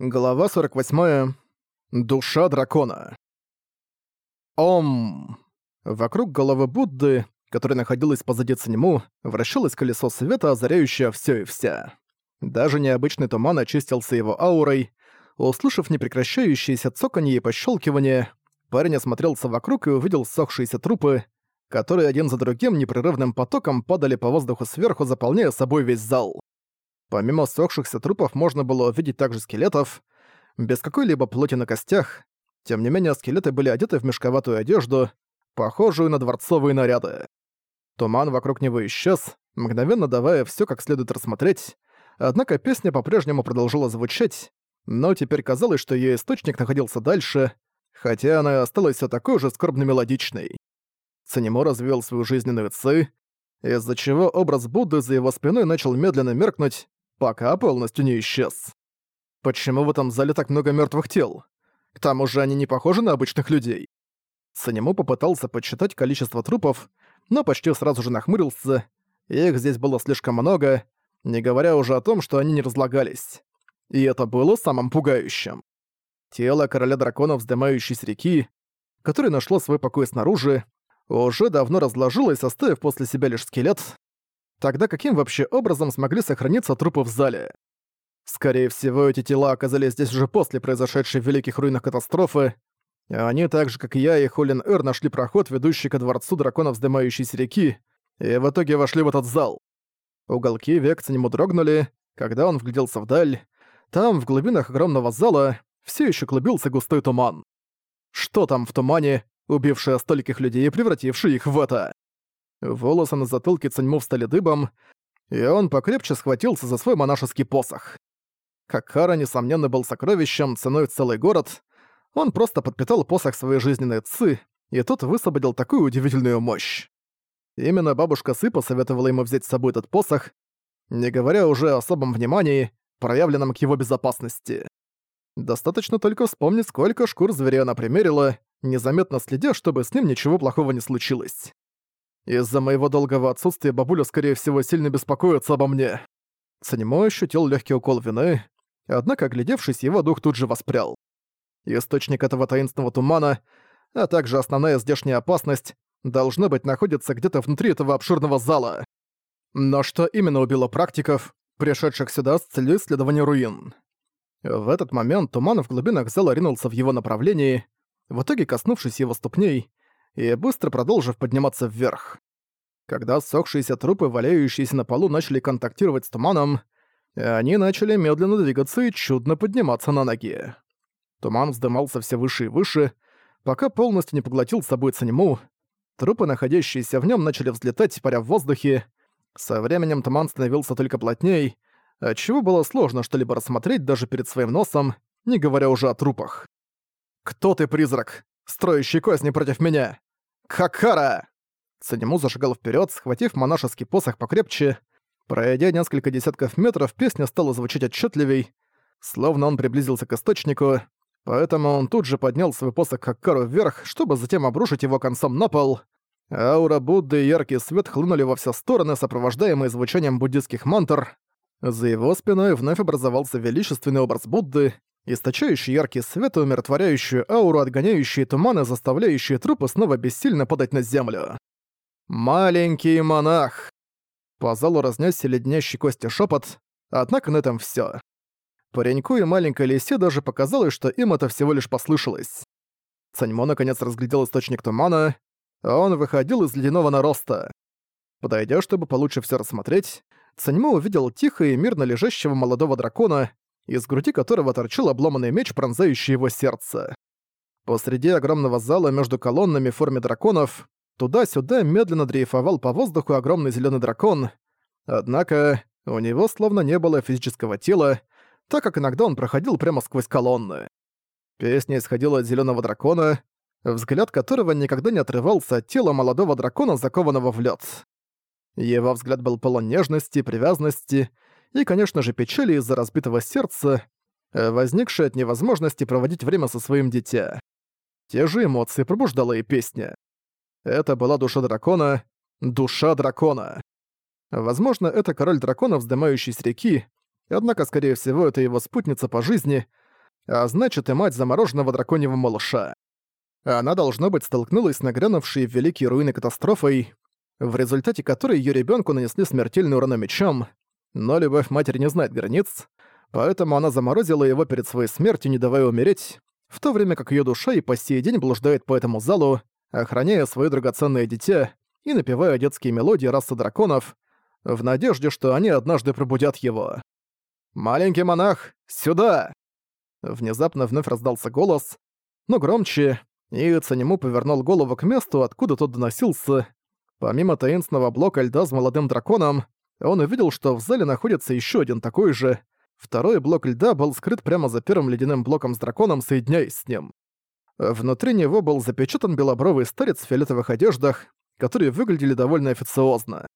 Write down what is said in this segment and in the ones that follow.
Глава 48. Душа дракона. Ом. Вокруг головы Будды, которая находилась позади Циньму, вращалось колесо света, озаряющее всё и вся. Даже необычный туман очистился его аурой. Услышав непрекращающееся цоканье и пощёлкивание, парень осмотрелся вокруг и увидел сохшиеся трупы, которые один за другим непрерывным потоком падали по воздуху сверху, заполняя собой весь зал. Помимо сохшихся трупов можно было увидеть также скелетов, без какой-либо плоти на костях. Тем не менее, скелеты были одеты в мешковатую одежду, похожую на дворцовые наряды. Туман вокруг него исчез, мгновенно давая всё как следует рассмотреть, однако песня по-прежнему продолжала звучать, но теперь казалось, что её источник находился дальше, хотя она осталась всё такой же скорбно-мелодичной. Цанимо развил свою жизненную ци, из-за чего образ Будды за его спиной начал медленно меркнуть, пока полностью не исчез. Почему в этом зале так много мертвых тел? К тому же они не похожи на обычных людей. Санему попытался подсчитать количество трупов, но почти сразу же нахмурился. Их здесь было слишком много, не говоря уже о том, что они не разлагались. И это было самым пугающим. Тело короля драконов, вздымающейся реки, которое нашло свой покой снаружи, уже давно разложилось, оставив после себя лишь скелет, Тогда каким вообще образом смогли сохраниться трупы в зале? Скорее всего, эти тела оказались здесь уже после произошедшей в Великих Руинах катастрофы, они так же, как и я и Холин Эр, нашли проход, ведущий ко дворцу драконов вздымающейся реки, и в итоге вошли в этот зал. Уголки век нему дрогнули, когда он вгляделся вдаль. Там, в глубинах огромного зала, все еще клубился густой туман. Что там в тумане, убившее стольких людей и превративший их в это? Волосы на затылке Цаньму встали дыбом, и он покрепче схватился за свой монашеский посох. Какара, несомненно, был сокровищем, ценой целый город. Он просто подпитал посох своей жизненной ци, и тот высвободил такую удивительную мощь. Именно бабушка Сы посоветовала ему взять с собой этот посох, не говоря уже о особом внимании, проявленном к его безопасности. Достаточно только вспомнить, сколько шкур зверя она примерила, незаметно следя, чтобы с ним ничего плохого не случилось. Из-за моего долгого отсутствия бабуля, скорее всего, сильно беспокоится обо мне. Санимо ощутил легкий укол вины, однако, оглядевшись, его дух тут же воспрял. Источник этого таинственного тумана, а также основная здешняя опасность, должно быть находится где-то внутри этого обширного зала. Но что именно убило практиков, пришедших сюда с целью исследования руин? В этот момент туман в глубинах зала ринулся в его направлении, в итоге коснувшись его ступней, и быстро продолжив подниматься вверх. Когда сохшиеся трупы, валяющиеся на полу, начали контактировать с туманом, они начали медленно двигаться и чудно подниматься на ноги. Туман вздымался все выше и выше, пока полностью не поглотил с собой Цанему. Трупы, находящиеся в нем, начали взлетать, паря в воздухе. Со временем туман становился только плотней, отчего было сложно что-либо рассмотреть даже перед своим носом, не говоря уже о трупах. «Кто ты, призрак, строящий козни против меня?» «Хакара!» Санему зашагал вперед, схватив монашеский посох покрепче. Пройдя несколько десятков метров, песня стала звучать отчетливей, словно он приблизился к источнику, поэтому он тут же поднял свой посох Хакару вверх, чтобы затем обрушить его концом на пол. Аура Будды и яркий свет хлынули во все стороны, сопровождаемые звучанием буддийских мантр. За его спиной вновь образовался величественный образ Будды, источающий яркий свет и умиротворяющую ауру, отгоняющие туманы, заставляющие трупы снова бессильно падать на землю. «Маленький монах!» По залу разнесся леднящий кости шепот, однако на этом все. Пареньку и маленькой лисе даже показалось, что им это всего лишь послышалось. Цаньмо наконец разглядел источник тумана, а он выходил из ледяного нароста. Подойдя, чтобы получше все рассмотреть, Цаньмо увидел тихо и мирно лежащего молодого дракона, из груди которого торчал обломанный меч, пронзающий его сердце. Посреди огромного зала между колоннами в форме драконов туда-сюда медленно дрейфовал по воздуху огромный зеленый дракон, однако у него словно не было физического тела, так как иногда он проходил прямо сквозь колонны. Песня исходила от зеленого дракона, взгляд которого никогда не отрывался от тела молодого дракона, закованного в лед. Его взгляд был полон нежности, привязанности и, конечно же, печали из-за разбитого сердца, э, возникшей от невозможности проводить время со своим дитя. Те же эмоции пробуждала и песня. Это была душа дракона, душа дракона. Возможно, это король драконов, вздымающий с реки, однако, скорее всего, это его спутница по жизни, а значит и мать замороженного драконьего малыша. Она, должно быть, столкнулась с нагрянувшей в великие руины катастрофой, в результате которой ее ребенку нанесли смертельный урон мечом, но любовь матери не знает границ, поэтому она заморозила его перед своей смертью, не давая умереть, в то время как ее душа и по сей день блуждает по этому залу, охраняя свое драгоценное дитя и напевая детские мелодии расы драконов, в надежде, что они однажды пробудят его. «Маленький монах, сюда!» Внезапно вновь раздался голос, но громче, и Цанему повернул голову к месту, откуда тот доносился. Помимо таинственного блока льда с молодым драконом, он увидел, что в зале находится еще один такой же. Второй блок льда был скрыт прямо за первым ледяным блоком с драконом, соединяясь с ним. Внутри него был запечатан белобровый старец в фиолетовых одеждах, которые выглядели довольно официозно.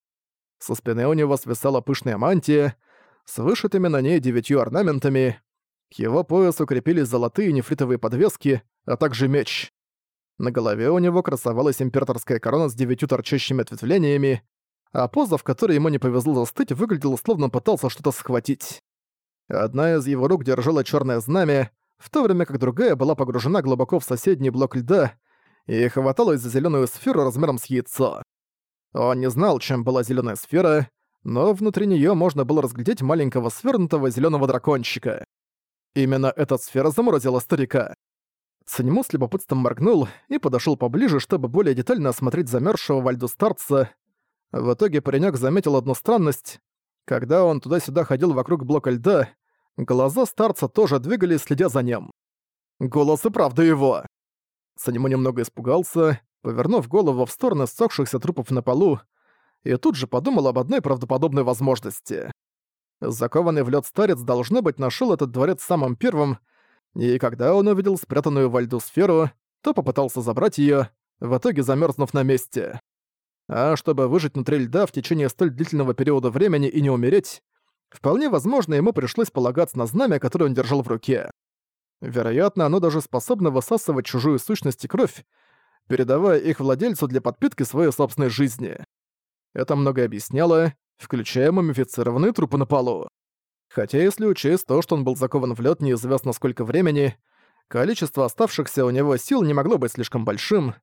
Со спины у него свисала пышная мантия, с вышитыми на ней девятью орнаментами. К его поясу крепились золотые нефритовые подвески, а также меч. На голове у него красовалась императорская корона с девятью торчащими ответвлениями, а поза, в которой ему не повезло застыть, выглядела словно пытался что-то схватить. Одна из его рук держала черное знамя, в то время как другая была погружена глубоко в соседний блок льда и хваталась за зеленую сферу размером с яйцо. Он не знал, чем была зеленая сфера, но внутри нее можно было разглядеть маленького свернутого зеленого дракончика. Именно эта сфера заморозила старика. Санему с любопытством моргнул и подошел поближе, чтобы более детально осмотреть замерзшего во льду старца. В итоге паренек заметил одну странность. Когда он туда-сюда ходил вокруг блока льда, глаза старца тоже двигались, следя за ним. Голос и правда его. Санему немного испугался, повернув голову в сторону ссохшихся трупов на полу, и тут же подумал об одной правдоподобной возможности. Закованный в лед старец, должно быть, нашел этот дворец самым первым, и когда он увидел спрятанную во льду сферу, то попытался забрать ее, в итоге замерзнув на месте. А чтобы выжить внутри льда в течение столь длительного периода времени и не умереть, вполне возможно, ему пришлось полагаться на знамя, которое он держал в руке. Вероятно, оно даже способно высасывать чужую сущность и кровь, передавая их владельцу для подпитки своей собственной жизни. Это многое объясняло, включая мумифицированные трупы на полу. Хотя если учесть то, что он был закован в лед неизвестно сколько времени, количество оставшихся у него сил не могло быть слишком большим.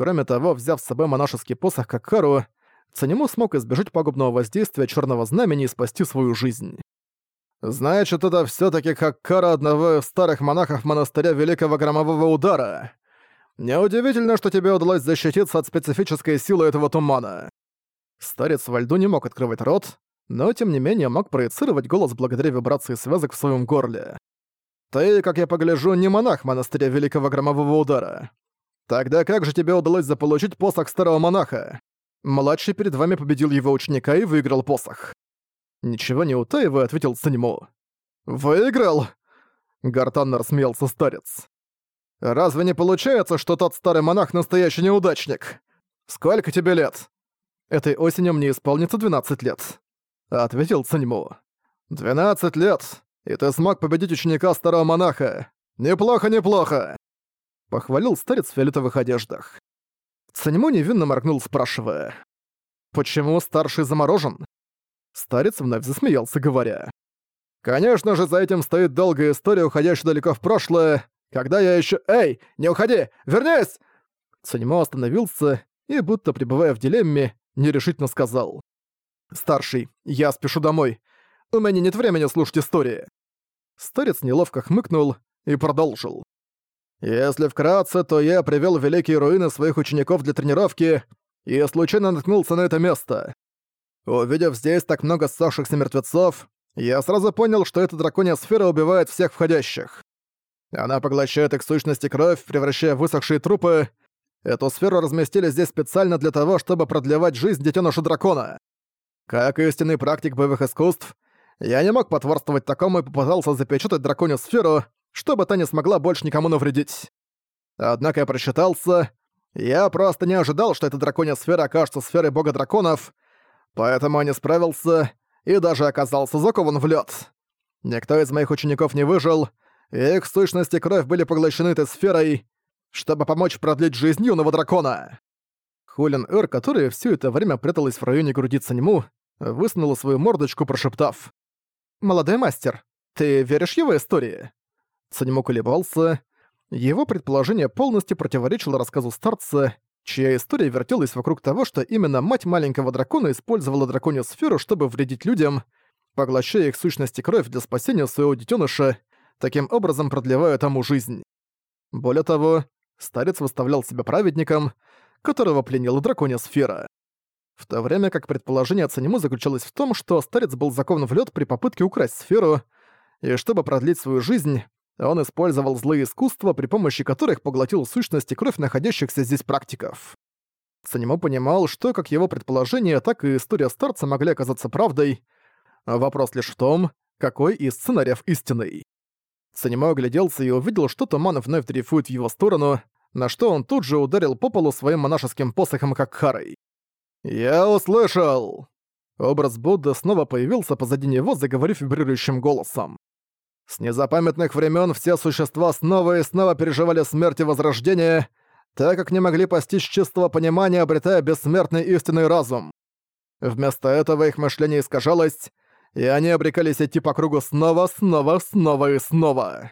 Кроме того, взяв с собой монашеский посох как кару, Цанему смог избежать пагубного воздействия черного знамени и спасти свою жизнь. «Значит, это все таки как кара одного из старых монахов монастыря Великого Громового Удара. Неудивительно, что тебе удалось защититься от специфической силы этого тумана». Старец во льду не мог открывать рот, но тем не менее мог проецировать голос благодаря вибрации связок в своем горле. «Ты, как я погляжу, не монах монастыря Великого Громового Удара. Тогда как же тебе удалось заполучить посох старого монаха? Младший перед вами победил его ученика и выиграл посох». Ничего не утаивая, ответил Санему. «Выиграл?» Гартанно рассмеялся старец. «Разве не получается, что тот старый монах настоящий неудачник? Сколько тебе лет?» Этой осенью мне исполнится 12 лет. — ответил Циньму. «Двенадцать лет, и ты смог победить ученика старого монаха. Неплохо, неплохо!» Похвалил старец в фиолетовых одеждах. Циньму невинно моргнул, спрашивая. «Почему старший заморожен?» Старец вновь засмеялся, говоря. «Конечно же, за этим стоит долгая история, уходящая далеко в прошлое, когда я еще... Эй, не уходи! Вернись!» Циньмо остановился и, будто пребывая в дилемме, нерешительно сказал. «Старший, я спешу домой. У меня нет времени слушать истории». Старец неловко хмыкнул и продолжил. «Если вкратце, то я привел великие руины своих учеников для тренировки и случайно наткнулся на это место. Увидев здесь так много ссавшихся мертвецов, я сразу понял, что эта драконья сфера убивает всех входящих. Она поглощает их сущность и кровь, превращая в высохшие трупы. Эту сферу разместили здесь специально для того, чтобы продлевать жизнь детеныша дракона. Как истинный практик боевых искусств, я не мог потворствовать такому и попытался запечатать драконью сферу, чтобы та не смогла больше никому навредить. Однако я просчитался. Я просто не ожидал, что эта драконья сфера окажется сферой бога драконов, поэтому я не справился и даже оказался закован в лед. Никто из моих учеников не выжил, и их сущности кровь были поглощены этой сферой, чтобы помочь продлить жизнь юного дракона. Хулин Эр, которая все это время пряталась в районе груди Цаньму, высунула свою мордочку, прошептав. «Молодой мастер, ты веришь его истории?» Цанему колебался. Его предположение полностью противоречило рассказу старца, чья история вертелась вокруг того, что именно мать маленького дракона использовала драконью сферу, чтобы вредить людям, поглощая их сущности кровь для спасения своего детеныша, таким образом продлевая тому жизнь. Более того, старец выставлял себя праведником, которого пленила драконья сфера. В то время как предположение Цанему заключалось в том, что старец был закован в лед при попытке украсть сферу, и чтобы продлить свою жизнь, он использовал злые искусства, при помощи которых поглотил сущность кровь находящихся здесь практиков. Санимо понимал, что как его предположение, так и история старца могли оказаться правдой. Вопрос лишь в том, какой из сценариев истинный. Санимо огляделся и увидел, что туман вновь дрейфует в его сторону, на что он тут же ударил по полу своим монашеским посохом как Харой. «Я услышал!» Образ Будды снова появился позади него, заговорив вибрирующим голосом. С незапамятных времен все существа снова и снова переживали смерть и возрождение, так как не могли постичь чистого понимания, обретая бессмертный истинный разум. Вместо этого их мышление искажалось, и они обрекались идти по кругу снова, снова, снова и снова.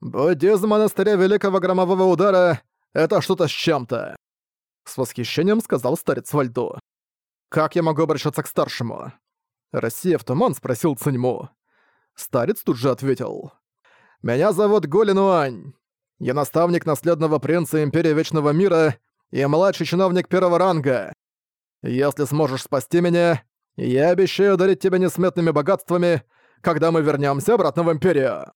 Буддизм монастыря Великого Громового Удара — это что-то с чем-то. С восхищением сказал старец Вальдо. «Как я могу обращаться к старшему?» Россия в туман спросил Циньму. Старец тут же ответил. «Меня зовут Голинуань. Я наставник наследного принца Империи Вечного Мира и младший чиновник первого ранга. Если сможешь спасти меня, я обещаю дарить тебя несметными богатствами, когда мы вернемся обратно в Империю».